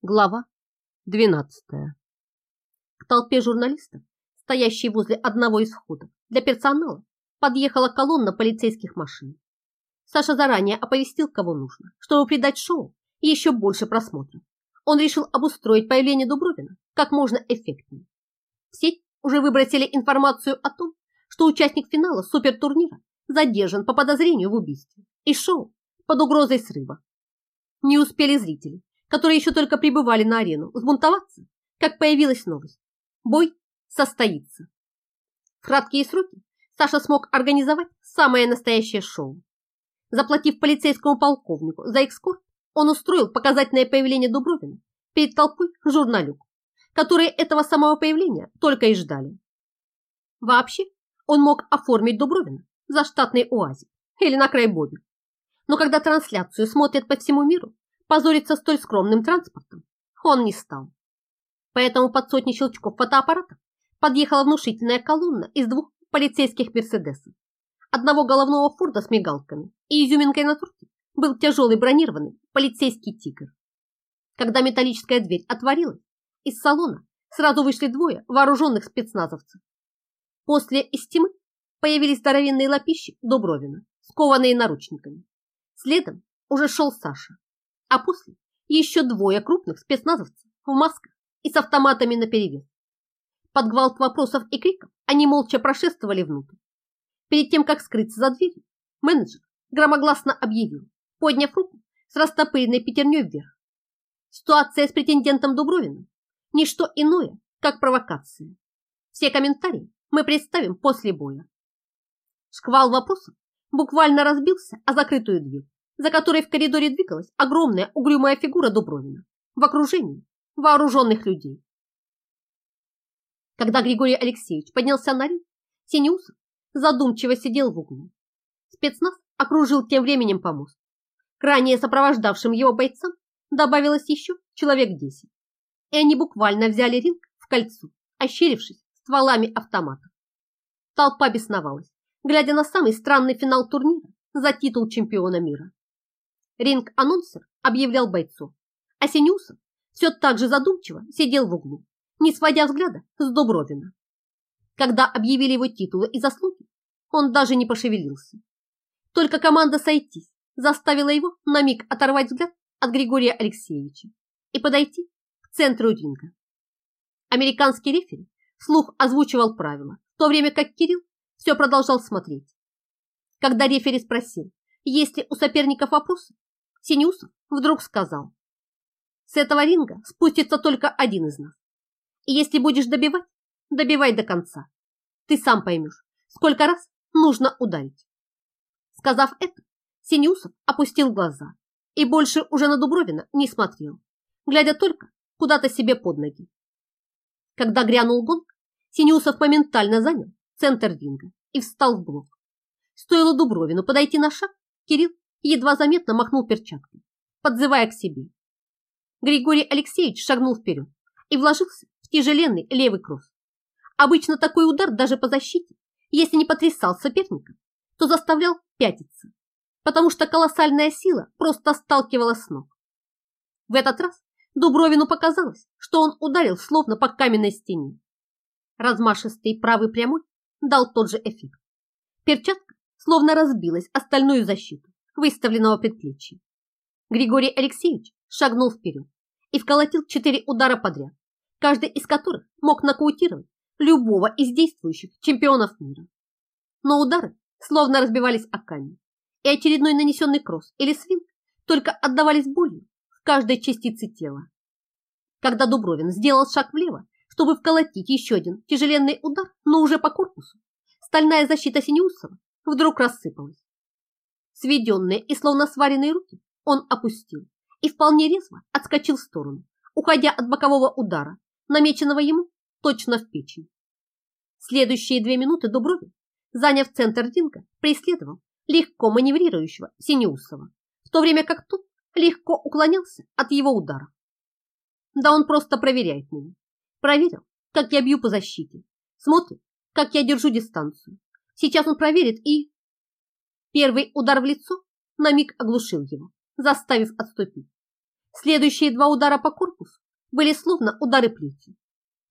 Глава 12. К толпе журналистов, стоящей возле одного из входов для персонала, подъехала колонна полицейских машин. Саша заранее оповестил, кого нужно, чтобы придать шоу еще больше просмотров. Он решил обустроить появление Дубровина как можно эффектнее. В сеть уже выбросили информацию о том, что участник финала супертурнира задержан по подозрению в убийстве и шоу под угрозой срыва. Не успели зрители которые еще только прибывали на арену, взбунтоваться, как появилась новость. Бой состоится. В краткие сроки Саша смог организовать самое настоящее шоу. Заплатив полицейскому полковнику за экскорт, он устроил показательное появление Дубровина перед толпой журналюк, которые этого самого появления только и ждали. Вообще, он мог оформить Дубровина за штатный уазик или на край Боби. Но когда трансляцию смотрят по всему миру, позориться столь скромным транспортом он не стал. Поэтому под сотни щелчков фотоаппарата подъехала внушительная колонна из двух полицейских «Мерседесов». Одного головного форда с мигалками и изюминкой на турке был тяжелый бронированный полицейский «Тигр». Когда металлическая дверь отворилась, из салона сразу вышли двое вооруженных спецназовцев. После из тьмы появились здоровенные лапищи Дубровина, скованные наручниками. Следом уже шел Саша, а после еще двое крупных спецназовцев в масках и с автоматами наперевес. Под гвалт вопросов и криков они молча прошествовали внутрь. Перед тем, как скрыться за дверью, менеджер громогласно объявил, подняв руку с растопыренной пятерней вверх. Ситуация с претендентом Дубровиным – ничто иное, как провокация. Все комментарии мы представим после боя. Шквал вопросов буквально разбился о закрытую дверь за которой в коридоре двигалась огромная угрюмая фигура Дубровина в окружении вооруженных людей. Когда Григорий Алексеевич поднялся на ринг, Синеусов задумчиво сидел в углу. Спецназ окружил тем временем помост. К ранее сопровождавшим его бойцам добавилось еще человек десять. И они буквально взяли ринг в кольцо, ощерившись стволами автоматов. Толпа бесновалась, глядя на самый странный финал турнира за титул чемпиона мира. Ринг-анонсер объявлял бойцов, а Синюсов все так же задумчиво сидел в углу, не сводя взгляда с Дубровина. Когда объявили его титулы и заслуги, он даже не пошевелился. Только команда «Сойтись» заставила его на миг оторвать взгляд от Григория Алексеевича и подойти к центру ринга. Американский рефери вслух озвучивал правила, в то время как Кирилл все продолжал смотреть. Когда рефери спросил, есть ли у соперников вопросы, Синюсов вдруг сказал. С этого ринга спустится только один из нас. И если будешь добивать, добивай до конца. Ты сам поймешь, сколько раз нужно ударить. Сказав это, Синюсов опустил глаза и больше уже на Дубровина не смотрел, глядя только куда-то себе под ноги. Когда грянул гонг, Синюсов моментально занял центр ринга и встал в блок. Стоило Дубровину подойти на шаг, Кирилл едва заметно махнул перчаткой, подзывая к себе. Григорий Алексеевич шагнул вперед и вложился в тяжеленный левый кросс. Обычно такой удар даже по защите, если не потрясал соперника, то заставлял пятиться, потому что колоссальная сила просто сталкивала с ног. В этот раз Дубровину показалось, что он ударил словно по каменной стене. Размашистый правый прямой дал тот же эффект. Перчатка словно разбилась остальную защиту выставленного предплечья. Григорий Алексеевич шагнул вперед и вколотил четыре удара подряд, каждый из которых мог нокаутировать любого из действующих чемпионов мира. Но удары словно разбивались о камень, и очередной нанесенный кросс или свинг только отдавались болью в каждой частице тела. Когда Дубровин сделал шаг влево, чтобы вколотить еще один тяжеленный удар, но уже по корпусу, стальная защита Синеусова вдруг рассыпалась. Сведенные и словно сваренные руки он опустил и вполне резво отскочил в сторону, уходя от бокового удара, намеченного ему точно в печень. Следующие две минуты Дубровин, заняв центр ринга, преследовал легко маневрирующего Синеусова, в то время как тот легко уклонялся от его удара. Да он просто проверяет меня. Проверил, как я бью по защите. Смотрит, как я держу дистанцию. Сейчас он проверит и... Первый удар в лицо на миг оглушил его, заставив отступить. Следующие два удара по корпусу были словно удары плетью.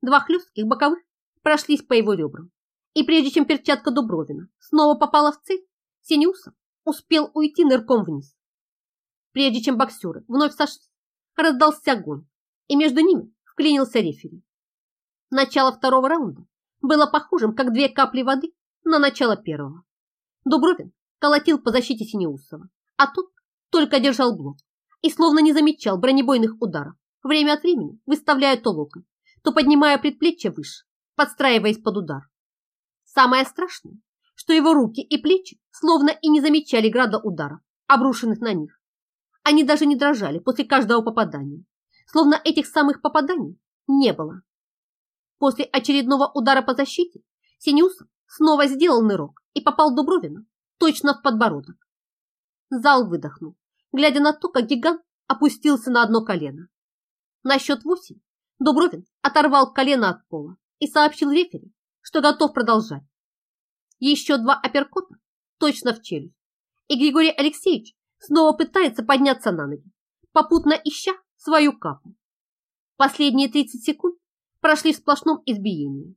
Два хлестких боковых прошлись по его ребрам. И прежде чем перчатка Дубровина снова попала в цель, Синюсов успел уйти нырком вниз. Прежде чем боксеры вновь сошлись, раздался гон, и между ними вклинился рефери. Начало второго раунда было похожим, как две капли воды на начало первого. Дубровин колотил по защите Синеусова, а тот только держал блок и словно не замечал бронебойных ударов, время от времени выставляя то локоть, то поднимая предплечье выше, подстраиваясь под удар. Самое страшное, что его руки и плечи словно и не замечали града ударов, обрушенных на них. Они даже не дрожали после каждого попадания, словно этих самых попаданий не было. После очередного удара по защите Синюсов снова сделал нырок и попал Дубровина точно в подбородок. Зал выдохнул, глядя на то, как гигант опустился на одно колено. На счет восемь Дубровин оторвал колено от пола и сообщил рефери, что готов продолжать. Еще два апперкота точно в челюсть, и Григорий Алексеевич снова пытается подняться на ноги, попутно ища свою капу. Последние 30 секунд прошли в сплошном избиении.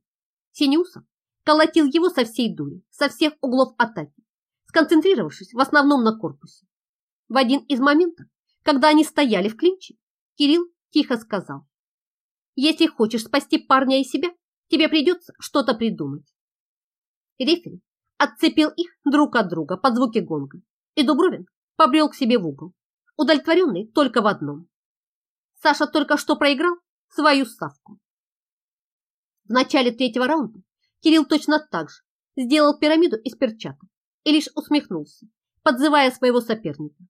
Синюсов колотил его со всей дури, со всех углов атаки, сконцентрировавшись в основном на корпусе. В один из моментов, когда они стояли в клинче, Кирилл тихо сказал, «Если хочешь спасти парня и себя, тебе придется что-то придумать». Рефери отцепил их друг от друга под звуки гонга, и Дубровин побрел к себе в угол, удовлетворенный только в одном. Саша только что проиграл свою ставку. В начале третьего раунда Кирилл точно так же сделал пирамиду из перчаток и лишь усмехнулся, подзывая своего соперника.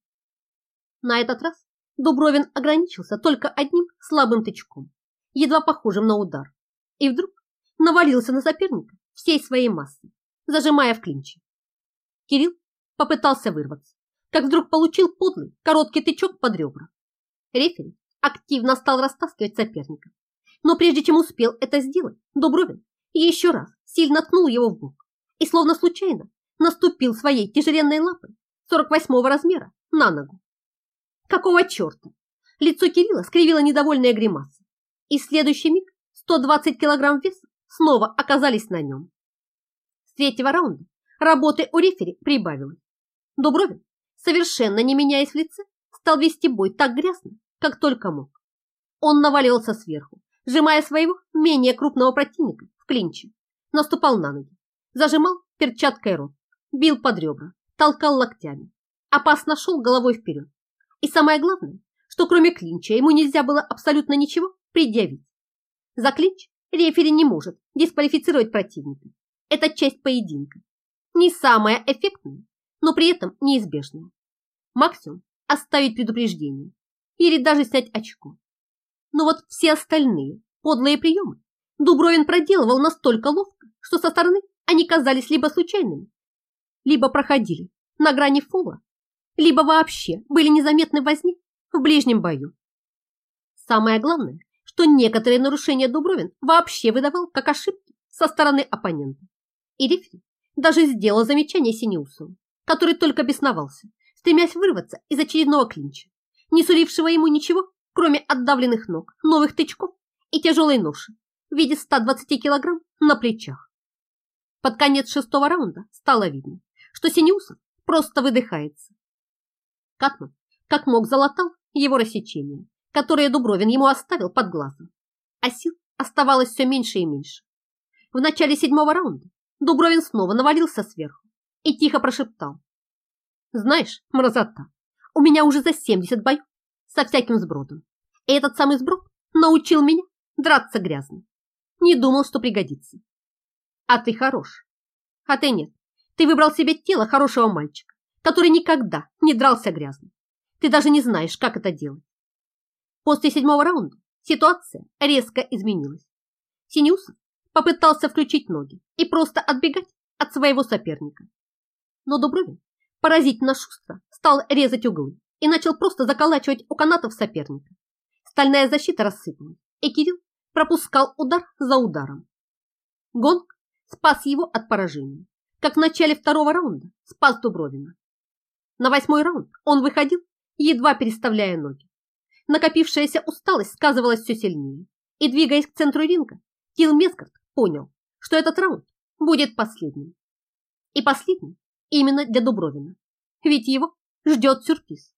На этот раз Дубровин ограничился только одним слабым тычком, едва похожим на удар, и вдруг навалился на соперника всей своей массой, зажимая в клинче. Кирилл попытался вырваться, как вдруг получил подлый короткий тычок под ребра. Рефери активно стал растаскивать соперника, но прежде чем успел это сделать, Дубровин еще раз сильно ткнул его в бок и словно случайно наступил своей тяжеленной лапой 48-го размера на ногу. Какого черта? Лицо Кирилла скривило недовольная гримаса, и в следующий миг 120 килограмм веса снова оказались на нем. С третьего раунда работы у рефери прибавилось. Дубровин, совершенно не меняясь в лице, стал вести бой так грязно, как только мог. Он наваливался сверху, сжимая своего менее крупного противника в клинче, наступал на ноги, зажимал перчаткой рот, бил под ребра, толкал локтями, опасно шел головой вперед. И самое главное, что кроме клинча ему нельзя было абсолютно ничего предъявить. За клинч рефери не может дисквалифицировать противника. Это часть поединка. Не самая эффектная, но при этом неизбежная. Максимум оставить предупреждение или даже снять очко. Но вот все остальные подлые приемы Дубровин проделывал настолько ловко, что со стороны они казались либо случайными, либо проходили на грани фола, либо вообще были незаметны в возне в ближнем бою. Самое главное, что некоторые нарушения Дубровин вообще выдавал как ошибки со стороны оппонента. И рефери даже сделал замечание Синеусову, который только бесновался, стремясь вырваться из очередного клинча, не сулившего ему ничего кроме отдавленных ног, новых тычков и тяжелой ноши в виде 120 килограмм на плечах. Под конец шестого раунда стало видно, что Синеусов просто выдыхается. Катман как мог залатал его рассечение, которое Дубровин ему оставил под глазом, а сил оставалось все меньше и меньше. В начале седьмого раунда Дубровин снова навалился сверху и тихо прошептал. «Знаешь, мразота, у меня уже за 70 боев со всяким сбродом. И этот самый сброд научил меня драться грязно. Не думал, что пригодится. А ты хорош. А ты нет. Ты выбрал себе тело хорошего мальчика, который никогда не дрался грязно. Ты даже не знаешь, как это делать. После седьмого раунда ситуация резко изменилась. Синюсов попытался включить ноги и просто отбегать от своего соперника. Но Дубровин поразительно шустро стал резать углы и начал просто заколачивать у канатов соперника. Стальная защита рассыпалась, и Кирилл пропускал удар за ударом. Гонг спас его от поражения, как в начале второго раунда спас Дубровина. На восьмой раунд он выходил, едва переставляя ноги. Накопившаяся усталость сказывалась все сильнее, и, двигаясь к центру ринга, Тил Мескарт понял, что этот раунд будет последним. И последним именно для Дубровина, ведь его ждет сюрприз.